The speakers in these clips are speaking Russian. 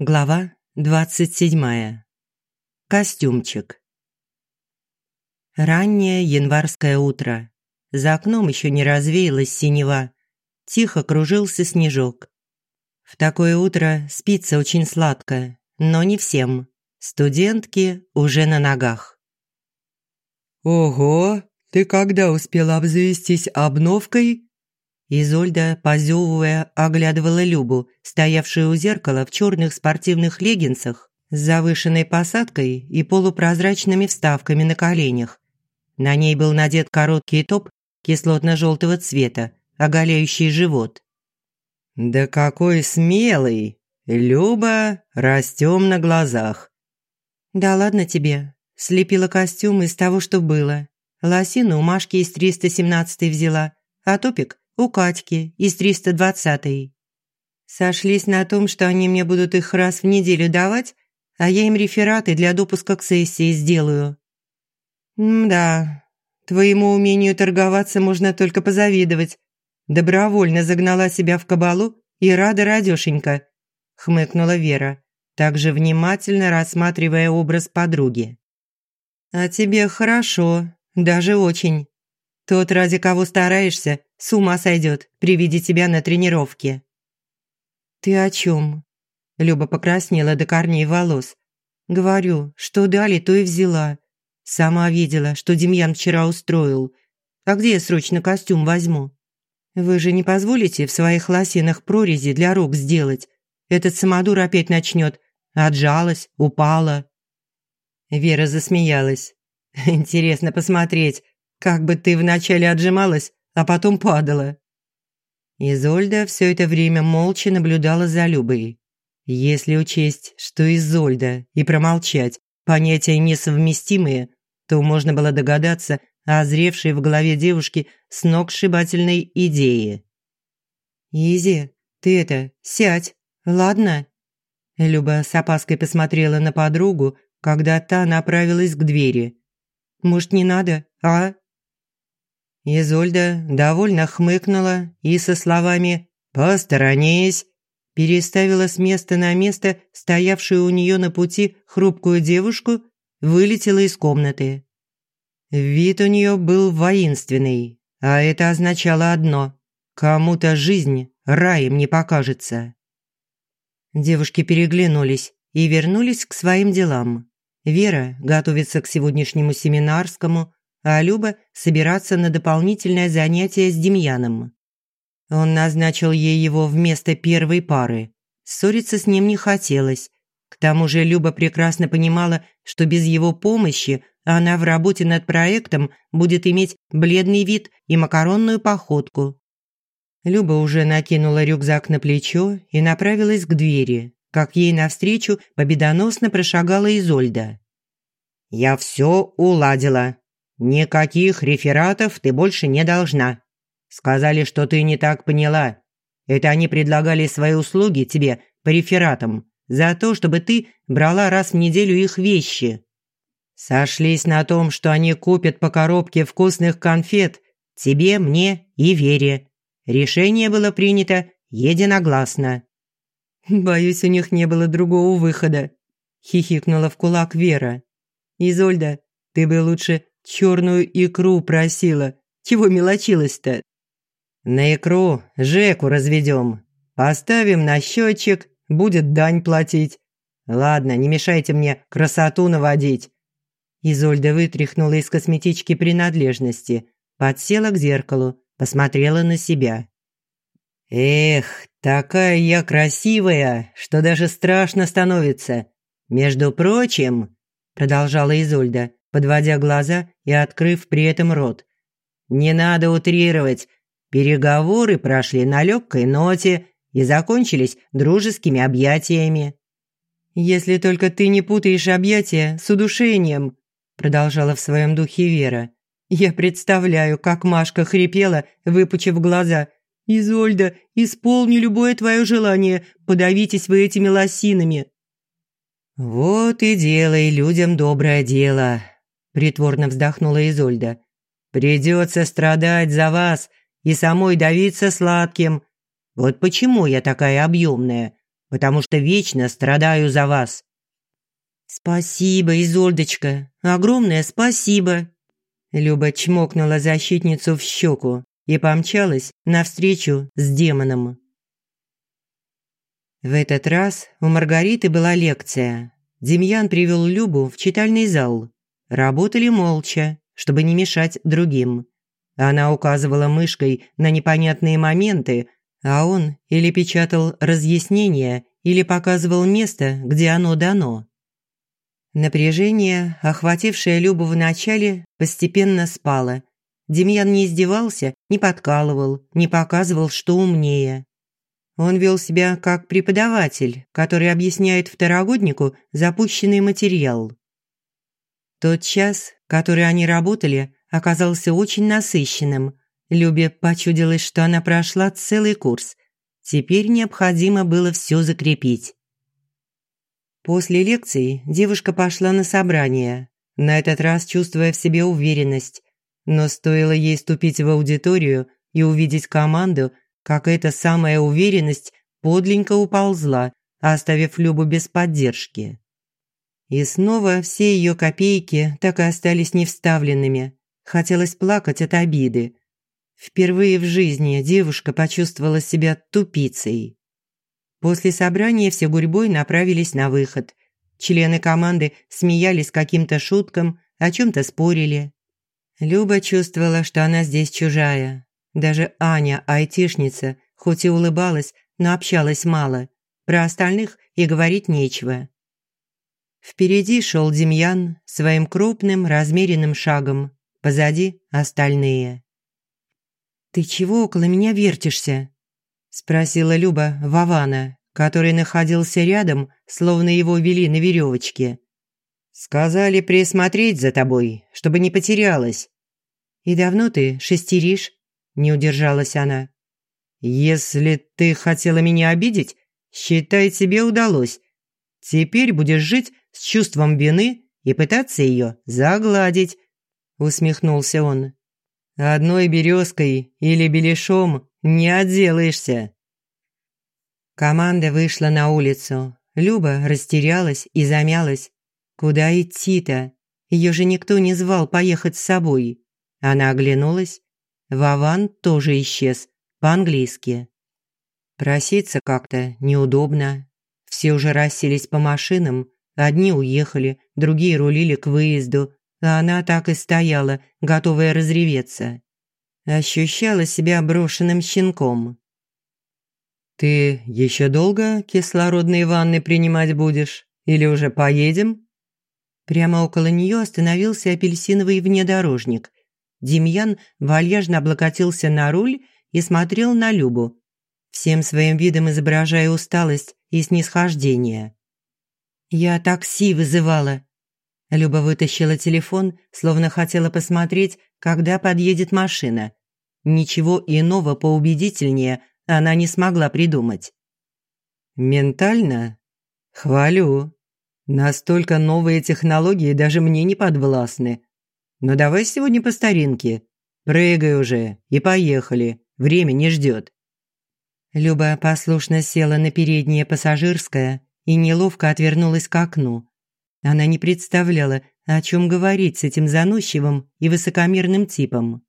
Глава двадцать седьмая. Костюмчик. Раннее январское утро. За окном еще не развеялась синева. Тихо кружился снежок. В такое утро спится очень сладко, но не всем. Студентки уже на ногах. «Ого, ты когда успела обзавестись обновкой?» Изольда, позевывая, оглядывала Любу, стоявшую у зеркала в черных спортивных леггинсах с завышенной посадкой и полупрозрачными вставками на коленях. На ней был надет короткий топ кислотно-желтого цвета, оголяющий живот. «Да какой смелый! Люба, растем на глазах!» «Да ладно тебе!» Слепила костюм из того, что было. Лосину у Машки из 317 взяла, а топик у Катьки из 320-й. Сошлись на том, что они мне будут их раз в неделю давать, а я им рефераты для допуска к сессии сделаю. да, твоему умению торговаться можно только позавидовать. Добровольно загнала себя в кабалу и рада радёшенька, хмыкнула Вера, также внимательно рассматривая образ подруги. А тебе хорошо, даже очень. Тот, ради кого стараешься, с ума сойдет при виде тебя на тренировке». «Ты о чем?» Люба покраснела до корней волос. «Говорю, что дали, то и взяла. Сама видела, что Демьян вчера устроил. А где я срочно костюм возьму? Вы же не позволите в своих лосинах прорези для рук сделать? Этот самодур опять начнет. Отжалась, упала». Вера засмеялась. «Интересно посмотреть, как бы ты вначале отжималась, а потом падала». Изольда все это время молча наблюдала за Любой. Если учесть, что Изольда и промолчать понятия несовместимые, то можно было догадаться о озревшей в голове девушки сногсшибательной идее. «Изи, ты это, сядь, ладно?» Люба с опаской посмотрела на подругу, когда та направилась к двери. «Может, не надо, а?» Изольда довольно хмыкнула и со словами «Посторонись» переставила с места на место стоявшую у нее на пути хрупкую девушку, вылетела из комнаты. Вид у нее был воинственный, а это означало одно – кому-то жизнь раем не покажется. Девушки переглянулись и вернулись к своим делам. Вера готовится к сегодняшнему семинарскому, а Люба собираться на дополнительное занятие с Демьяном. Он назначил ей его вместо первой пары. Ссориться с ним не хотелось. К тому же Люба прекрасно понимала, что без его помощи она в работе над проектом будет иметь бледный вид и макаронную походку. Люба уже накинула рюкзак на плечо и направилась к двери, как ей навстречу победоносно прошагала Изольда. «Я все уладила. Никаких рефератов ты больше не должна. Сказали, что ты не так поняла. Это они предлагали свои услуги тебе по рефератам за то, чтобы ты брала раз в неделю их вещи. Сошлись на том, что они купят по коробке вкусных конфет тебе, мне и Вере. Решение было принято единогласно. «Боюсь, у них не было другого выхода», – хихикнула в кулак Вера. «Изольда, ты бы лучше черную икру просила. Чего мелочилась-то?» «На икру Жеку разведем. Поставим на счетчик, будет дань платить. Ладно, не мешайте мне красоту наводить». Изольда вытряхнула из косметички принадлежности, подсела к зеркалу, посмотрела на себя. «Эх, такая я красивая, что даже страшно становится. Между прочим, продолжала Изольда, подводя глаза и открыв при этом рот. Не надо утрировать. Переговоры прошли на легкой ноте и закончились дружескими объятиями. Если только ты не путаешь объятия с удушением, продолжала в своем духе Вера. Я представляю, как Машка хрипела, выпучив глаза, «Изольда, исполни любое твое желание, подавитесь вы этими лосинами». «Вот и делай людям доброе дело», – притворно вздохнула Изольда. «Придется страдать за вас и самой давиться сладким. Вот почему я такая объемная. потому что вечно страдаю за вас». «Спасибо, Изольдочка, огромное спасибо!» Люба чмокнула защитницу в щеку и помчалась навстречу с демоном. В этот раз у Маргариты была лекция. Демьян привел Любу в читальный зал. Работали молча, чтобы не мешать другим. Она указывала мышкой на непонятные моменты, а он или печатал разъяснения, или показывал место, где оно дано. Напряжение, охватившее Любу в начале, постепенно спало. Демьян не издевался, не подкалывал, не показывал, что умнее. Он вел себя как преподаватель, который объясняет второгоднику запущенный материал. Тот час, который они работали, оказался очень насыщенным. Любе почудилось, что она прошла целый курс. Теперь необходимо было все закрепить. После лекции девушка пошла на собрание, на этот раз чувствуя в себе уверенность. Но стоило ей ступить в аудиторию и увидеть команду, как эта самая уверенность подленько уползла, оставив Любу без поддержки. И снова все ее копейки так и остались невставленными. Хотелось плакать от обиды. Впервые в жизни девушка почувствовала себя тупицей. После собрания все гурьбой направились на выход. Члены команды смеялись каким-то шуткам, о чем-то спорили. Люба чувствовала, что она здесь чужая. Даже Аня, айтишница, хоть и улыбалась, но общалась мало. Про остальных и говорить нечего. Впереди шел Демьян своим крупным, размеренным шагом. Позади остальные. «Ты чего около меня вертишься?» спросила Люба Вавана, который находился рядом, словно его вели на веревочке. «Сказали присмотреть за тобой, чтобы не потерялась». «И давно ты шестеришь?» – не удержалась она. «Если ты хотела меня обидеть, считай, тебе удалось. Теперь будешь жить с чувством вины и пытаться ее загладить», – усмехнулся он. «Одной березкой или беляшом не отделаешься». Команда вышла на улицу. Люба растерялась и замялась. Куда идти-то? Ее же никто не звал поехать с собой. Она оглянулась. Вован тоже исчез, по-английски. Проситься как-то неудобно. Все уже расселись по машинам. Одни уехали, другие рулили к выезду, а она так и стояла, готовая разреветься ощущала себя брошенным щенком. «Ты еще долго кислородные ванны принимать будешь? Или уже поедем?» Прямо около нее остановился апельсиновый внедорожник. Демьян вальяжно облокотился на руль и смотрел на Любу, всем своим видом изображая усталость и снисхождение. «Я такси вызывала». Люба вытащила телефон, словно хотела посмотреть, когда подъедет машина. Ничего иного поубедительнее она не смогла придумать. «Ментально? Хвалю. Настолько новые технологии даже мне не подвластны. Но давай сегодня по старинке. Прыгай уже и поехали. Время не ждет». Люба послушно села на переднее пассажирское и неловко отвернулась к окну. Она не представляла, о чем говорить с этим заносчивым и высокомерным типом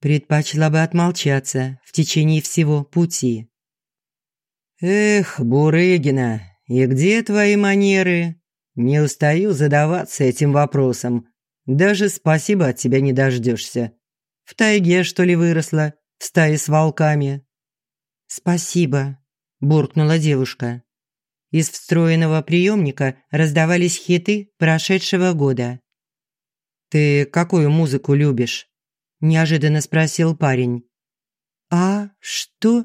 предпочла бы отмолчаться в течение всего пути. «Эх, Бурыгина, и где твои манеры? Не устаю задаваться этим вопросом. Даже спасибо от тебя не дождешься. В тайге, что ли, выросла, в стае с волками?» «Спасибо», – буркнула девушка. Из встроенного приемника раздавались хиты прошедшего года. «Ты какую музыку любишь?» – неожиданно спросил парень. «А что?»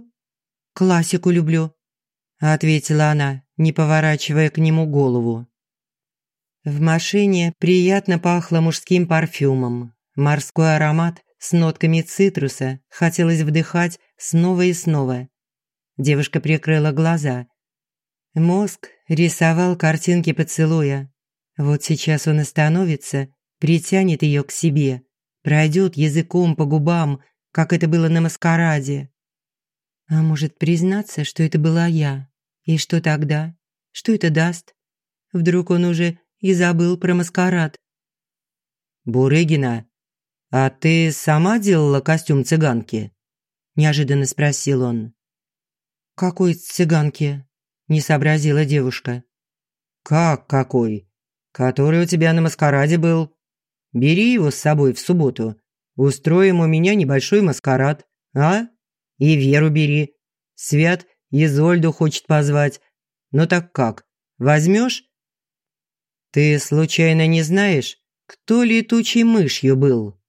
«Классику люблю», – ответила она, не поворачивая к нему голову. В машине приятно пахло мужским парфюмом. Морской аромат с нотками цитруса хотелось вдыхать снова и снова. Девушка прикрыла глаза. Мозг рисовал картинки поцелуя. Вот сейчас он остановится, притянет ее к себе пройдет языком по губам, как это было на маскараде. А может признаться, что это была я? И что тогда? Что это даст? Вдруг он уже и забыл про маскарад? «Бурыгина, а ты сама делала костюм цыганки?» – неожиданно спросил он. «Какой цыганки?» – не сообразила девушка. «Как какой? Который у тебя на маскараде был. Бери его с собой в субботу. Устроим у меня небольшой маскарад, а? И Веру бери. Свят Изольду хочет позвать. Ну так как, возьмешь? Ты случайно не знаешь, кто летучей мышью был?»